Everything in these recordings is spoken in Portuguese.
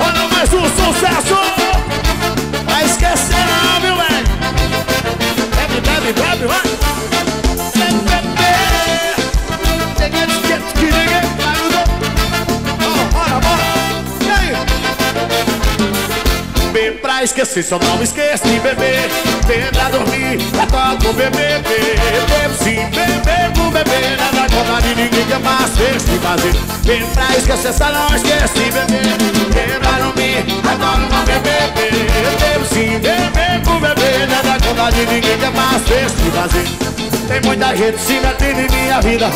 Olha mais um sucesso! Vai esquecer não, velho! Bebe, bebe, bebe, vai! Bebe, bebe! Cheguei ninguém ajudou! Bora, bora! E aí? Bem pra esquecer, só não esquece de beber Bem pra dormir, é toco beber de ninguém que é fazer. Bem pra esquecer, só não esquece de beber. Bem pra dormir, é toco beber. Bebo sim, bebo, beber Nada conta de ninguém que é mais fez de fazer. Tem muita gente se metendo em minha vida.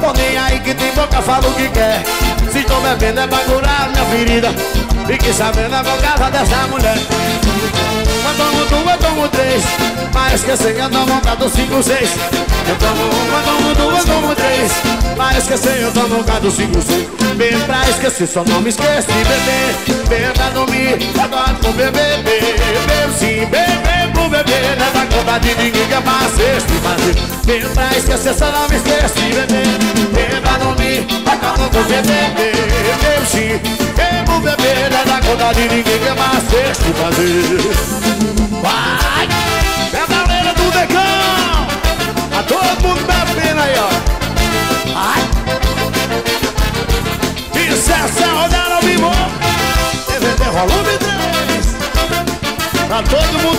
Tô nem aí que tem boca, fala o que quer. Se tô bebendo é pra curar minha ferida. Fique sabendo a casa dessa mulher. Eu tomo duas, eu tomo três. Mas esquecer eu tomo cada cinco, seis. Eu tomo uma, tomo duas, eu tomo Mas esquecer eu tomo cada cinco, seis Bem pra esquecer, só não me esquece de beber Bem pra dormir, gosto com bebê Bebo sim, beber pro bebê. Não é da conta de ninguém que é macete de fazer Bem pra esquecer, só não me esquece de beber Bem pra dormir, gosto com bebê Bebo sim, bebo bebê. Não é da conta de ninguém que é macete de fazer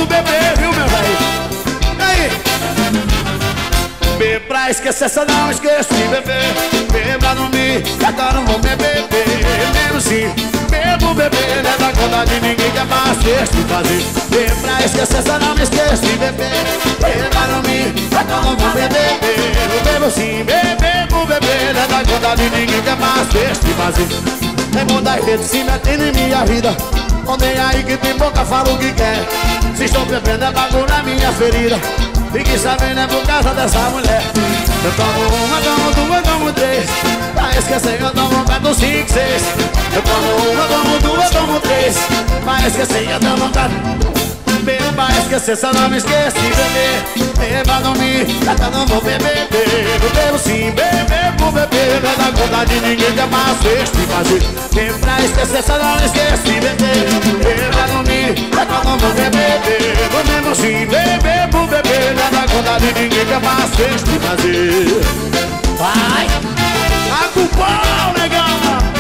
beber, viu, meu velho? Aí? Bebe pra esquecer, só não esqueço de beber. Bebe pra dormir, agora não vou beber. Bebo sim, bebo beber é da conta de ninguém que é mais de fazer. Bebe pra esquecer, só não esqueço de beber. Bebe pra dormir, agora não vou beber. Bebo sim, bebo beber é da conta de ninguém que é mais de fazer. Tem muita gente se metendo em minha vida. Tô nem aí que tem boca, fala o que quer bebendo é bagulho na minha ferida. Fique sabendo é por causa dessa mulher Eu tomo uma, tomo duas, tomo três Pra esquecer eu tomo quatro, cinco, seis Eu tomo uma, tomo duas, tomo três Pra esquecer eu tomo quatro Bebo pra esquecer, só não me esquece de beber Bebo pra dormir, até não vou beber Bebo, bebo sim, bebo, beber Não é da conta de ninguém que é mais fez de fazer Bebo pra esquecer, só não esquece de beber bebo sim, beber por beber Não dá conta de ninguém capaz de fazer Vai! Tá com o pau, negão!